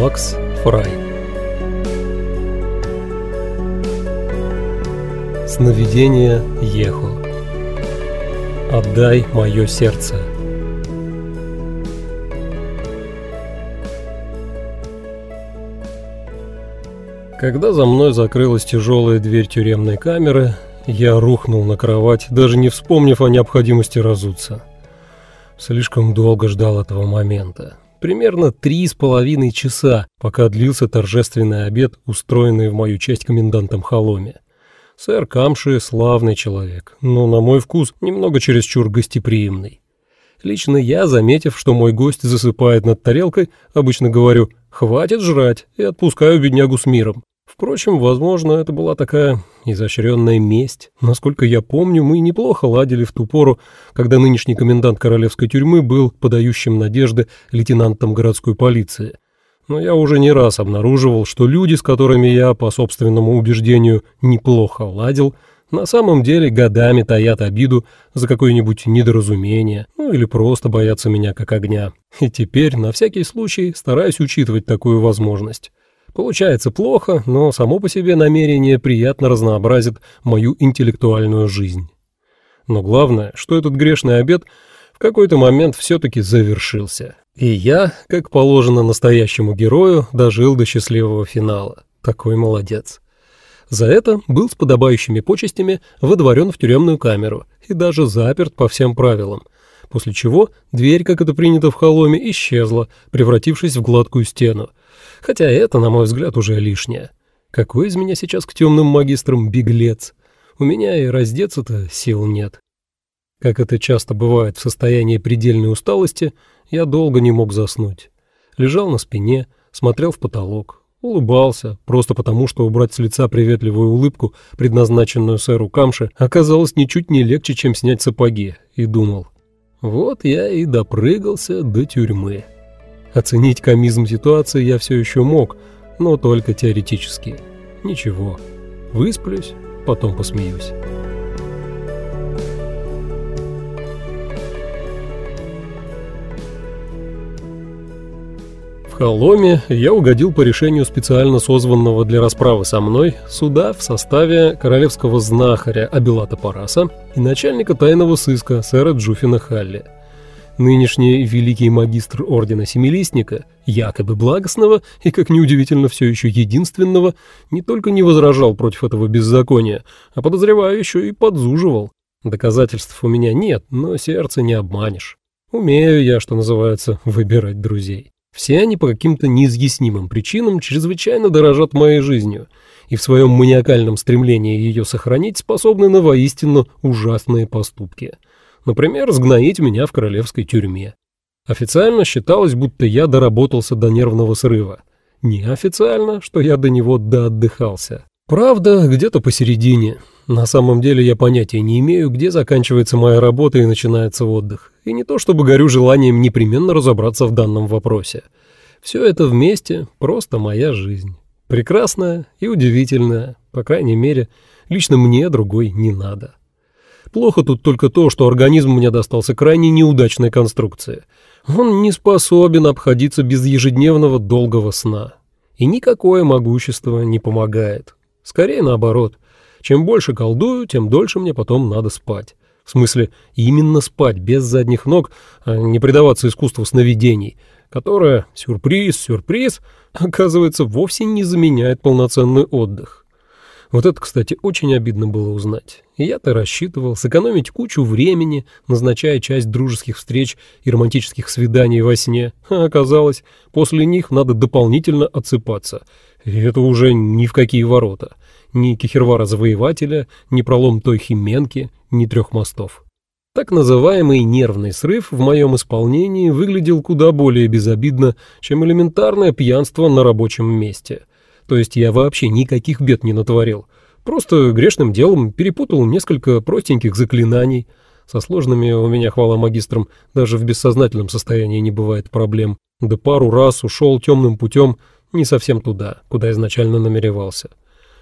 Макс Фрай Сновидение Ехо Отдай мое сердце Когда за мной закрылась тяжелая дверь тюремной камеры, я рухнул на кровать, даже не вспомнив о необходимости разуться. Слишком долго ждал этого момента. Примерно три с половиной часа, пока длился торжественный обед, устроенный в мою честь комендантом Холоме. Сэр Камши – славный человек, но, на мой вкус, немного чересчур гостеприимный. Лично я, заметив, что мой гость засыпает над тарелкой, обычно говорю «хватит жрать» и отпускаю беднягу с миром. Впрочем, возможно, это была такая изощренная месть. Насколько я помню, мы неплохо ладили в ту пору, когда нынешний комендант королевской тюрьмы был подающим надежды лейтенантом городской полиции. Но я уже не раз обнаруживал, что люди, с которыми я, по собственному убеждению, неплохо ладил, на самом деле годами таят обиду за какое-нибудь недоразумение, ну или просто боятся меня как огня. И теперь, на всякий случай, стараюсь учитывать такую возможность. Получается плохо, но само по себе намерение приятно разнообразит мою интеллектуальную жизнь. Но главное, что этот грешный обед в какой-то момент все-таки завершился. И я, как положено настоящему герою, дожил до счастливого финала. Такой молодец. За это был с подобающими почестями выдворен в тюремную камеру и даже заперт по всем правилам, после чего дверь, как это принято в холоме, исчезла, превратившись в гладкую стену, Хотя это, на мой взгляд, уже лишнее. Какой из меня сейчас к темным магистрам беглец? У меня и раздеться-то сил нет. Как это часто бывает в состоянии предельной усталости, я долго не мог заснуть. Лежал на спине, смотрел в потолок, улыбался, просто потому, что убрать с лица приветливую улыбку, предназначенную сэру Камше, оказалось ничуть не легче, чем снять сапоги, и думал, вот я и допрыгался до тюрьмы. Оценить комизм ситуации я все еще мог, но только теоретически. Ничего, высплюсь, потом посмеюсь. В Холоме я угодил по решению специально созванного для расправы со мной суда в составе королевского знахаря Абилата Параса и начальника тайного сыска сэра Джуфина Халли – Нынешний великий магистр Ордена Семилистника, якобы благостного и, как неудивительно, все еще единственного, не только не возражал против этого беззакония, а, подозреваю, еще и подзуживал. Доказательств у меня нет, но сердце не обманешь. Умею я, что называется, выбирать друзей. Все они по каким-то неизъяснимым причинам чрезвычайно дорожат моей жизнью и в своем маниакальном стремлении ее сохранить способны на воистину ужасные поступки – Например, сгноить меня в королевской тюрьме. Официально считалось, будто я доработался до нервного срыва. Неофициально, что я до него доотдыхался. Правда, где-то посередине. На самом деле я понятия не имею, где заканчивается моя работа и начинается отдых. И не то чтобы горю желанием непременно разобраться в данном вопросе. Все это вместе просто моя жизнь. Прекрасная и удивительная, по крайней мере, лично мне другой не надо. Плохо тут только то, что организм мне достался крайне неудачной конструкции. Он не способен обходиться без ежедневного долгого сна. И никакое могущество не помогает. Скорее наоборот. Чем больше колдую, тем дольше мне потом надо спать. В смысле, именно спать, без задних ног, а не предаваться искусству сновидений, которое, сюрприз, сюрприз, оказывается, вовсе не заменяет полноценный отдых. Вот это, кстати, очень обидно было узнать. Я-то рассчитывал сэкономить кучу времени, назначая часть дружеских встреч и романтических свиданий во сне, а оказалось, после них надо дополнительно отсыпаться. И это уже ни в какие ворота. Ни Кехервара-завоевателя, ни пролом той Хименки, ни трех мостов. Так называемый нервный срыв в моем исполнении выглядел куда более безобидно, чем элементарное пьянство на рабочем месте — то есть я вообще никаких бед не натворил. Просто грешным делом перепутал несколько простеньких заклинаний. Со сложными у меня, хвала магистрам, даже в бессознательном состоянии не бывает проблем. Да пару раз ушел темным путем не совсем туда, куда изначально намеревался.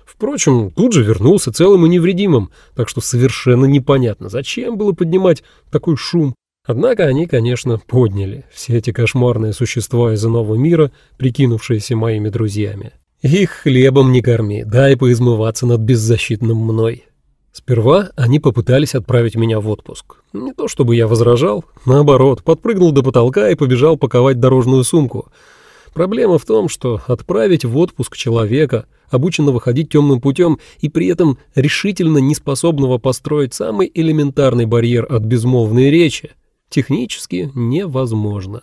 Впрочем, тут же вернулся целым и невредимым, так что совершенно непонятно, зачем было поднимать такой шум. Однако они, конечно, подняли все эти кошмарные существа из иного мира, прикинувшиеся моими друзьями. Их хлебом не корми, дай поизмываться над беззащитным мной. Сперва они попытались отправить меня в отпуск. Не то чтобы я возражал, наоборот, подпрыгнул до потолка и побежал паковать дорожную сумку. Проблема в том, что отправить в отпуск человека, обученного ходить темным путем и при этом решительно неспособного построить самый элементарный барьер от безмолвной речи, технически невозможно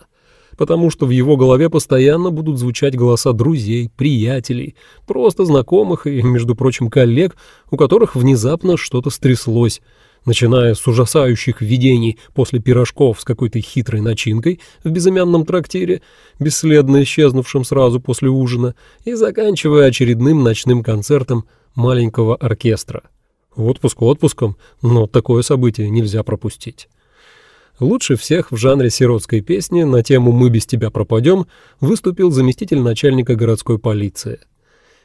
потому что в его голове постоянно будут звучать голоса друзей, приятелей, просто знакомых и, между прочим, коллег, у которых внезапно что-то стряслось, начиная с ужасающих видений после пирожков с какой-то хитрой начинкой в безымянном трактире, бесследно исчезнувшим сразу после ужина, и заканчивая очередным ночным концертом маленького оркестра. Отпуск отпуском, но такое событие нельзя пропустить. Лучше всех в жанре сиротской песни на тему «Мы без тебя пропадем» выступил заместитель начальника городской полиции.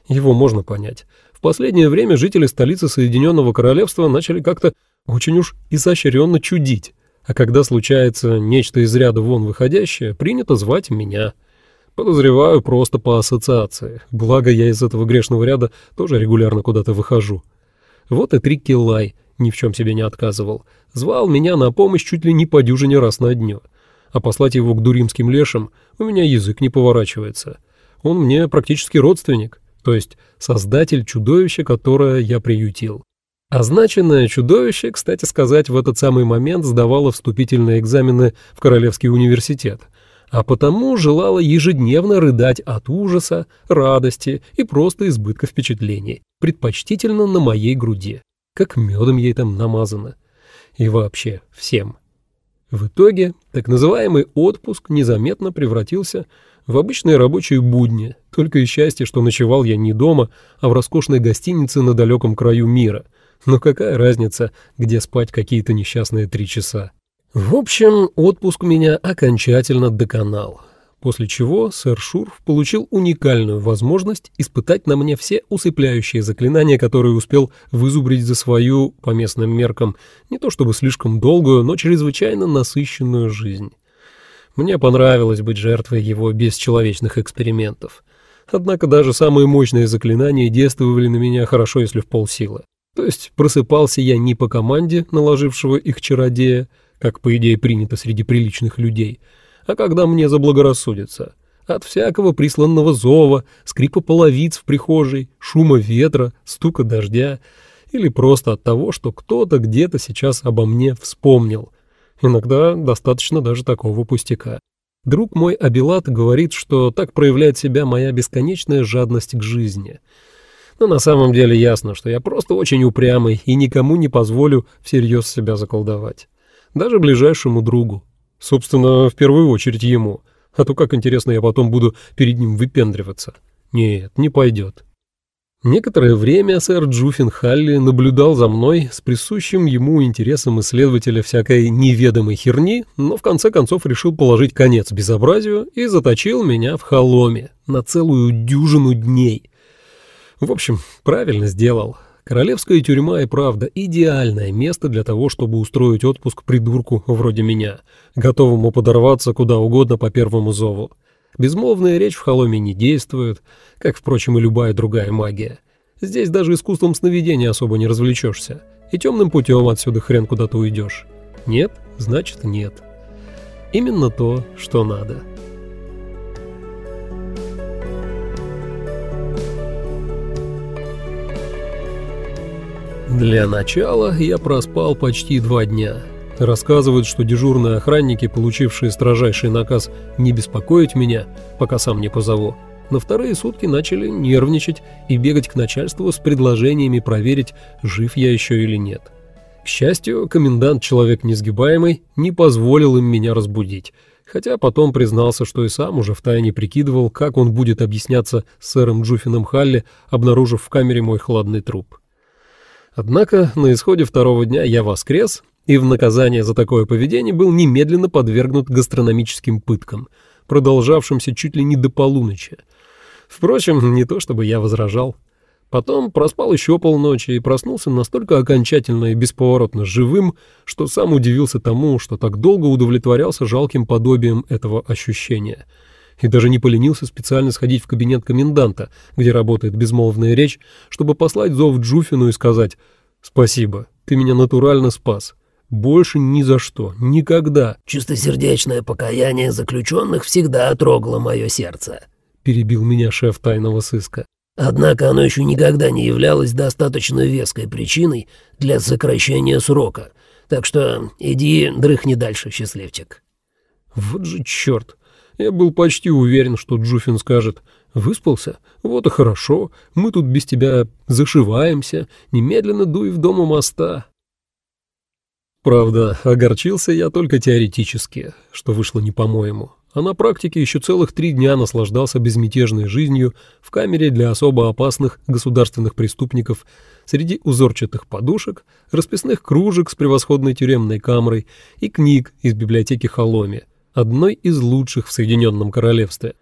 Его можно понять. В последнее время жители столицы Соединенного Королевства начали как-то очень уж изощренно чудить, а когда случается нечто из ряда вон выходящее, принято звать меня. Подозреваю просто по ассоциации, благо я из этого грешного ряда тоже регулярно куда-то выхожу. Вот и Трикки Лай ни в чем себе не отказывал — звал меня на помощь чуть ли не по дюжине раз на дню. А послать его к дуримским лешам у меня язык не поворачивается. Он мне практически родственник, то есть создатель чудовища, которое я приютил. Означенное чудовище, кстати сказать, в этот самый момент сдавало вступительные экзамены в Королевский университет, а потому желало ежедневно рыдать от ужаса, радости и просто избытка впечатлений, предпочтительно на моей груди, как медом ей там намазано и вообще всем. В итоге так называемый отпуск незаметно превратился в обычные рабочие будни, только и счастье, что ночевал я не дома, а в роскошной гостинице на далеком краю мира. Но какая разница, где спать какие-то несчастные три часа? В общем, отпуск меня окончательно доконал после чего сэр Шурф получил уникальную возможность испытать на мне все усыпляющие заклинания, которые успел вызубрить за свою, по местным меркам, не то чтобы слишком долгую, но чрезвычайно насыщенную жизнь. Мне понравилось быть жертвой его бесчеловечных экспериментов. Однако даже самые мощные заклинания действовали на меня хорошо, если в полсилы. То есть просыпался я не по команде наложившего их чародея, как по идее принято среди приличных людей — а когда мне заблагорассудится. От всякого присланного зова, скрипа половиц в прихожей, шума ветра, стука дождя или просто от того, что кто-то где-то сейчас обо мне вспомнил. Иногда достаточно даже такого пустяка. Друг мой Абилат говорит, что так проявляет себя моя бесконечная жадность к жизни. Но на самом деле ясно, что я просто очень упрямый и никому не позволю всерьез себя заколдовать. Даже ближайшему другу. Собственно, в первую очередь ему. А то как интересно я потом буду перед ним выпендриваться. Нет, не пойдет. Некоторое время сэр Джуффин Халли наблюдал за мной с присущим ему интересом исследователя всякой неведомой херни, но в конце концов решил положить конец безобразию и заточил меня в холоме на целую дюжину дней. В общем, правильно сделал. Королевская тюрьма и правда идеальное место для того, чтобы устроить отпуск придурку вроде меня, готовому подорваться куда угодно по первому зову. Безмолвная речь в холоме не действует, как, впрочем, и любая другая магия. Здесь даже искусством сновидения особо не развлечешься, и темным путем отсюда хрен куда-то уйдешь. Нет, значит нет. Именно то, что надо. Для начала я проспал почти два дня. Рассказывают, что дежурные охранники, получившие строжайший наказ не беспокоить меня, пока сам не позову, на вторые сутки начали нервничать и бегать к начальству с предложениями проверить, жив я еще или нет. К счастью, комендант, человек несгибаемый, не позволил им меня разбудить, хотя потом признался, что и сам уже втайне прикидывал, как он будет объясняться с сэром Джуфином Халли, обнаружив в камере мой хладный труп. Однако на исходе второго дня я воскрес и в наказание за такое поведение был немедленно подвергнут гастрономическим пыткам, продолжавшимся чуть ли не до полуночи. Впрочем, не то чтобы я возражал. Потом проспал еще полночи и проснулся настолько окончательно и бесповоротно живым, что сам удивился тому, что так долго удовлетворялся жалким подобием этого ощущения. И даже не поленился специально сходить в кабинет коменданта, где работает безмолвная речь, чтобы послать зов Джуфину и сказать «Спасибо, ты меня натурально спас». Больше ни за что, никогда. «Чистосердечное покаяние заключенных всегда трогало мое сердце», — перебил меня шеф тайного сыска. Однако оно еще никогда не являлось достаточно веской причиной для сокращения срока. Так что иди дрыхни дальше, счастливчик». «Вот же черт! Я был почти уверен, что Джуфин скажет «Выспался? Вот и хорошо. Мы тут без тебя зашиваемся. Немедленно дуй в дом у моста». Правда, огорчился я только теоретически, что вышло не по-моему а на практике еще целых три дня наслаждался безмятежной жизнью в камере для особо опасных государственных преступников среди узорчатых подушек, расписных кружек с превосходной тюремной камерой и книг из библиотеки Холоми, одной из лучших в Соединенном Королевстве.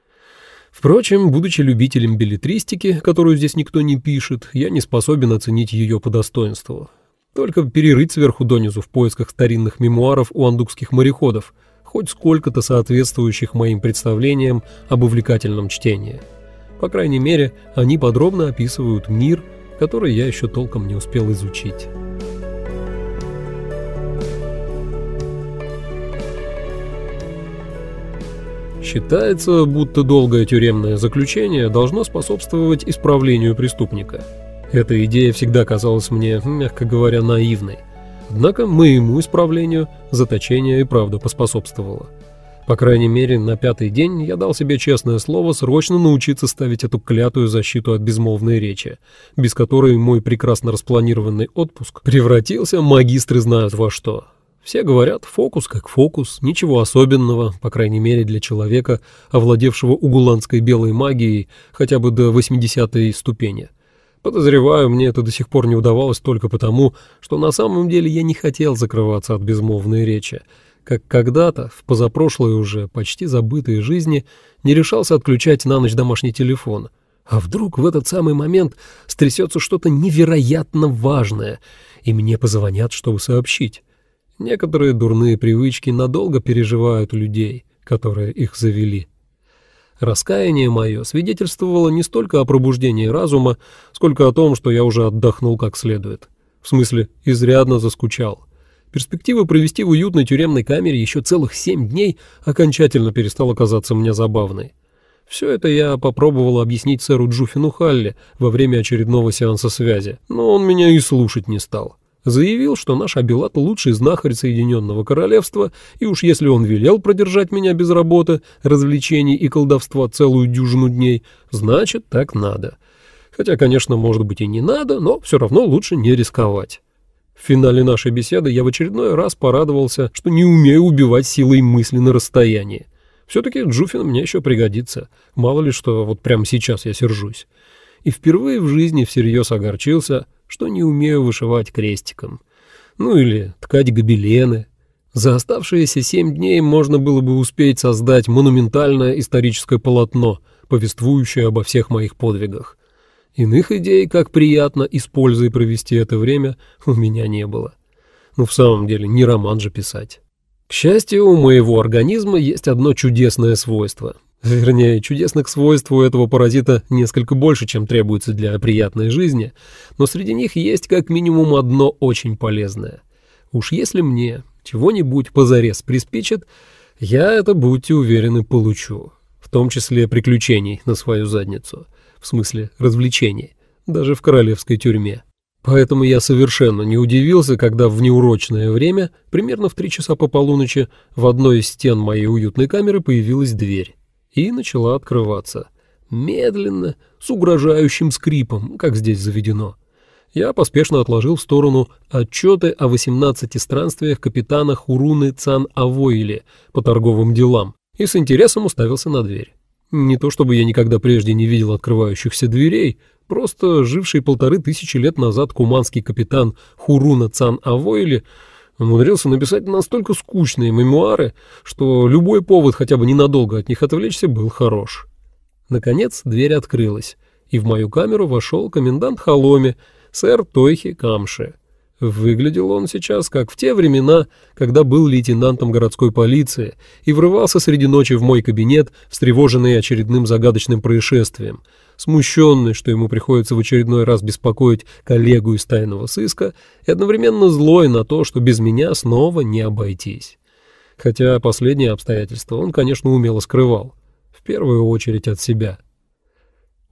Впрочем, будучи любителем билетристики, которую здесь никто не пишет, я не способен оценить ее по достоинству. Только перерыть сверху донизу в поисках старинных мемуаров у андукских мореходов – хоть сколько-то соответствующих моим представлениям об увлекательном чтении. По крайней мере, они подробно описывают мир, который я еще толком не успел изучить. Считается, будто долгое тюремное заключение должно способствовать исправлению преступника. Эта идея всегда казалась мне, мягко говоря, наивной. Однако моему исправлению заточение и правда поспособствовало. По крайней мере, на пятый день я дал себе честное слово срочно научиться ставить эту клятую защиту от безмолвной речи, без которой мой прекрасно распланированный отпуск превратился магистры знают во что. Все говорят, фокус как фокус, ничего особенного, по крайней мере для человека, овладевшего угуланской белой магией хотя бы до 80-й ступени. Подозреваю, мне это до сих пор не удавалось только потому, что на самом деле я не хотел закрываться от безмолвной речи, как когда-то, в позапрошлой уже почти забытой жизни, не решался отключать на ночь домашний телефон. А вдруг в этот самый момент стрясется что-то невероятно важное, и мне позвонят, чтобы сообщить. Некоторые дурные привычки надолго переживают людей, которые их завели. Раскаяние мое свидетельствовало не столько о пробуждении разума, сколько о том, что я уже отдохнул как следует. В смысле, изрядно заскучал. Перспектива провести в уютной тюремной камере еще целых семь дней окончательно перестала казаться мне забавной. Все это я попробовал объяснить сэру Джуфину Халли во время очередного сеанса связи, но он меня и слушать не стал. Заявил, что наш Абилат лучший знахарь Соединенного Королевства, и уж если он велел продержать меня без работы, развлечений и колдовства целую дюжину дней, значит, так надо. Хотя, конечно, может быть и не надо, но все равно лучше не рисковать. В финале нашей беседы я в очередной раз порадовался, что не умею убивать силой мысли на расстоянии. Все-таки Джуфин мне еще пригодится. Мало ли что, вот прямо сейчас я сержусь. И впервые в жизни всерьез огорчился — что не умею вышивать крестиком. Ну или ткать гобелены. За оставшиеся семь дней можно было бы успеть создать монументальное историческое полотно, повествующее обо всех моих подвигах. Иных идей, как приятно и провести это время, у меня не было. Ну, в самом деле, не роман же писать. К счастью, у моего организма есть одно чудесное свойство. Вернее, чудесных свойств у этого паразита несколько больше, чем требуется для приятной жизни, но среди них есть как минимум одно очень полезное. Уж если мне чего-нибудь позарез приспичит, я это, будьте уверены, получу. В том числе приключений на свою задницу. В смысле развлечений. Даже в королевской тюрьме. Поэтому я совершенно не удивился, когда в неурочное время, примерно в три часа по полуночи, в одной из стен моей уютной камеры появилась дверь и начала открываться. Медленно, с угрожающим скрипом, как здесь заведено. Я поспешно отложил в сторону отчеты о 18 странствиях капитана Хуруны Цан Авоиле по торговым делам и с интересом уставился на дверь. Не то чтобы я никогда прежде не видел открывающихся дверей, просто живший полторы тысячи лет назад куманский капитан Хуруна Цан Авоиле умудрился написать настолько скучные мемуары, что любой повод хотя бы ненадолго от них отвлечься был хорош. Наконец дверь открылась, и в мою камеру вошел комендант Холоми, сэр Тойхи Камше. Выглядел он сейчас как в те времена, когда был лейтенантом городской полиции и врывался среди ночи в мой кабинет, встревоженный очередным загадочным происшествием, смущенный, что ему приходится в очередной раз беспокоить коллегу из тайного сыска, и одновременно злой на то, что без меня снова не обойтись. Хотя последнее обстоятельство он, конечно, умело скрывал. В первую очередь от себя.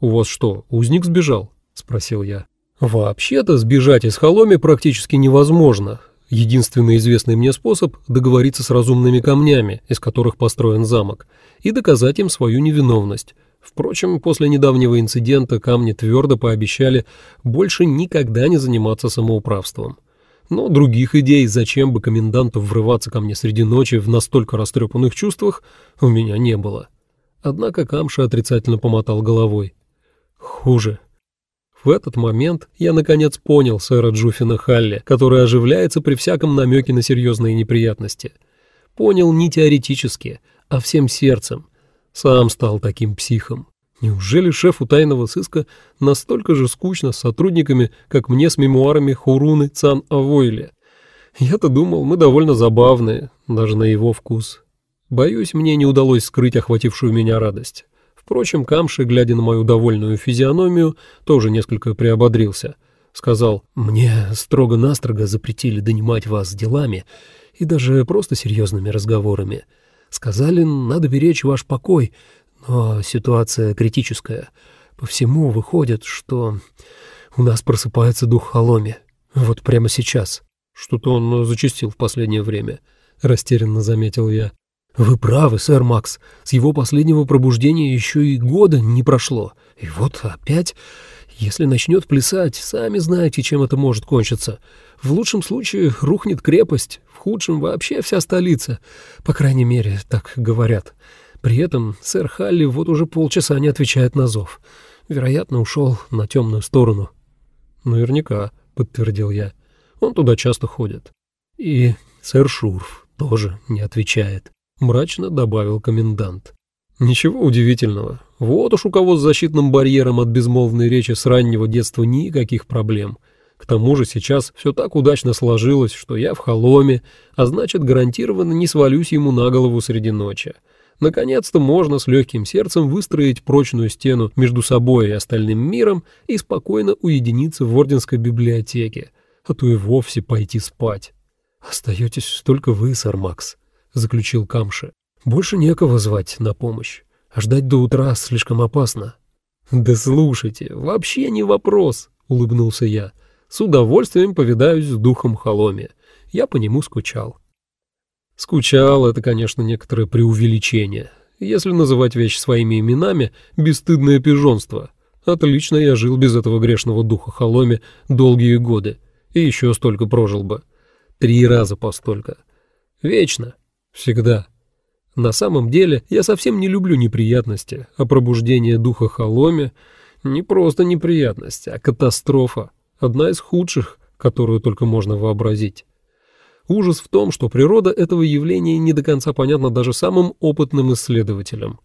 «У вас что, узник сбежал?» — спросил я. Вообще-то сбежать из Холоми практически невозможно. Единственный известный мне способ – договориться с разумными камнями, из которых построен замок, и доказать им свою невиновность. Впрочем, после недавнего инцидента камни твердо пообещали больше никогда не заниматься самоуправством. Но других идей, зачем бы коменданту врываться ко мне среди ночи в настолько растрепанных чувствах, у меня не было. Однако Камша отрицательно помотал головой. Хуже. В этот момент я наконец понял сэра Джуфина Халли, который оживляется при всяком намеке на серьезные неприятности. Понял не теоретически, а всем сердцем. Сам стал таким психом. Неужели шефу тайного сыска настолько же скучно с сотрудниками, как мне с мемуарами Хуруны Цан Авойле? Я-то думал, мы довольно забавные, даже на его вкус. Боюсь, мне не удалось скрыть охватившую меня радость. Впрочем, Камши, глядя на мою довольную физиономию, тоже несколько приободрился. Сказал, «Мне строго-настрого запретили донимать вас делами и даже просто серьезными разговорами. Сказали, надо беречь ваш покой, но ситуация критическая. По всему выходит, что у нас просыпается дух Холоми. Вот прямо сейчас. Что-то он зачастил в последнее время», — растерянно заметил я. «Вы правы, сэр Макс. С его последнего пробуждения еще и года не прошло. И вот опять, если начнет плясать, сами знаете, чем это может кончиться. В лучшем случае рухнет крепость, в худшем вообще вся столица. По крайней мере, так говорят. При этом сэр Халли вот уже полчаса не отвечает на зов. Вероятно, ушел на темную сторону». «Наверняка», — подтвердил я. «Он туда часто ходит». «И сэр Шурф тоже не отвечает». — мрачно добавил комендант. «Ничего удивительного. Вот уж у кого с защитным барьером от безмолвной речи с раннего детства никаких проблем. К тому же сейчас все так удачно сложилось, что я в холоме, а значит, гарантированно не свалюсь ему на голову среди ночи. Наконец-то можно с легким сердцем выстроить прочную стену между собой и остальным миром и спокойно уединиться в Орденской библиотеке, а то и вовсе пойти спать. Остаетесь только вы, сэр Макс» заключил Камши. «Больше некого звать на помощь, а ждать до утра слишком опасно». «Да слушайте, вообще не вопрос», — улыбнулся я. «С удовольствием повидаюсь с духом Холоми. Я по нему скучал». Скучал — это, конечно, некоторое преувеличение. Если называть вещи своими именами — бесстыдное пижонство. Отлично я жил без этого грешного духа Холоми долгие годы. И еще столько прожил бы. Три раза по столько. Вечно. Всегда. На самом деле, я совсем не люблю неприятности, а пробуждение духа Холоме — не просто неприятность, а катастрофа, одна из худших, которую только можно вообразить. Ужас в том, что природа этого явления не до конца понятна даже самым опытным исследователям.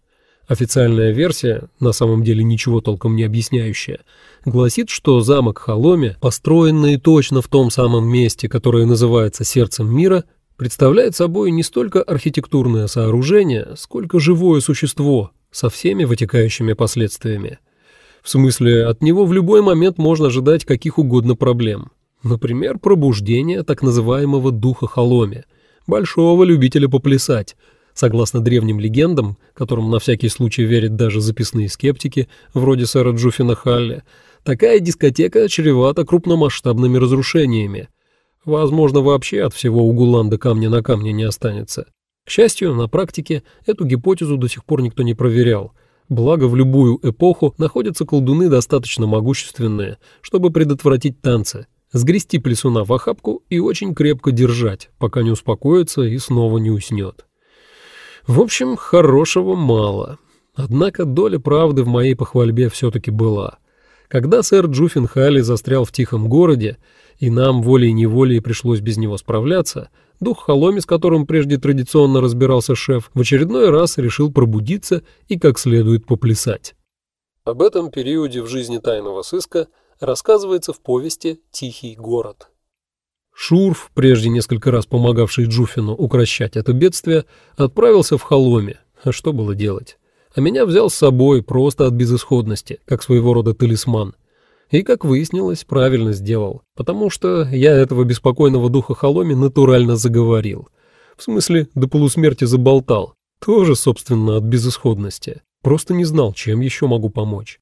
Официальная версия, на самом деле ничего толком не объясняющая, гласит, что замок Холоме, построенный точно в том самом месте, которое называется сердцем мира, представляет собой не столько архитектурное сооружение, сколько живое существо со всеми вытекающими последствиями. В смысле, от него в любой момент можно ожидать каких угодно проблем. Например, пробуждение так называемого духа Холоми, большого любителя поплясать, согласно древним легендам, которым на всякий случай верят даже записные скептики, вроде сэра Джуфина Халли, такая дискотека чревата крупномасштабными разрушениями – Возможно, вообще от всего Угуланда камня на камне не останется. К счастью, на практике эту гипотезу до сих пор никто не проверял. Благо, в любую эпоху находятся колдуны достаточно могущественные, чтобы предотвратить танцы, сгрести плесуна в охапку и очень крепко держать, пока не успокоится и снова не уснет. В общем, хорошего мало. Однако доля правды в моей похвальбе все-таки была. Когда сэр Джуффин Халли застрял в тихом городе, и нам волей-неволей пришлось без него справляться, дух Холоми, с которым прежде традиционно разбирался шеф, в очередной раз решил пробудиться и как следует поплясать. Об этом периоде в жизни тайного сыска рассказывается в повести «Тихий город». Шурф, прежде несколько раз помогавший Джуфину укращать это бедствие, отправился в Холоме. А что было делать? А меня взял с собой просто от безысходности, как своего рода талисман. И, как выяснилось, правильно сделал, потому что я этого беспокойного духа Холоми натурально заговорил. В смысле, до полусмерти заболтал. Тоже, собственно, от безысходности. Просто не знал, чем еще могу помочь.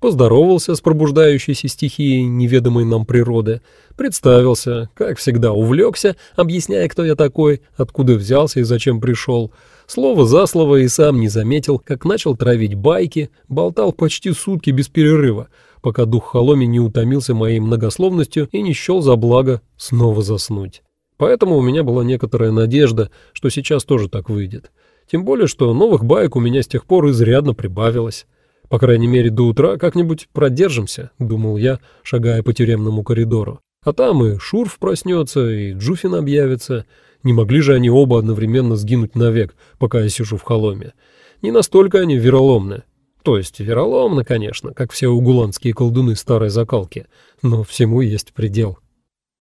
Поздоровался с пробуждающейся стихией неведомой нам природы, представился, как всегда увлекся, объясняя, кто я такой, откуда взялся и зачем пришел. Слово за слово и сам не заметил, как начал травить байки, болтал почти сутки без перерыва, пока дух Холоми не утомился моей многословностью и не счел за благо снова заснуть. Поэтому у меня была некоторая надежда, что сейчас тоже так выйдет. Тем более, что новых баек у меня с тех пор изрядно прибавилось. По крайней мере, до утра как-нибудь продержимся, думал я, шагая по тюремному коридору. А там и Шурф проснется, и Джуфин объявится. Не могли же они оба одновременно сгинуть навек, пока я сижу в холоме. Не настолько они вероломны. То есть вероломны, конечно, как все угуланские колдуны старой закалки, но всему есть предел.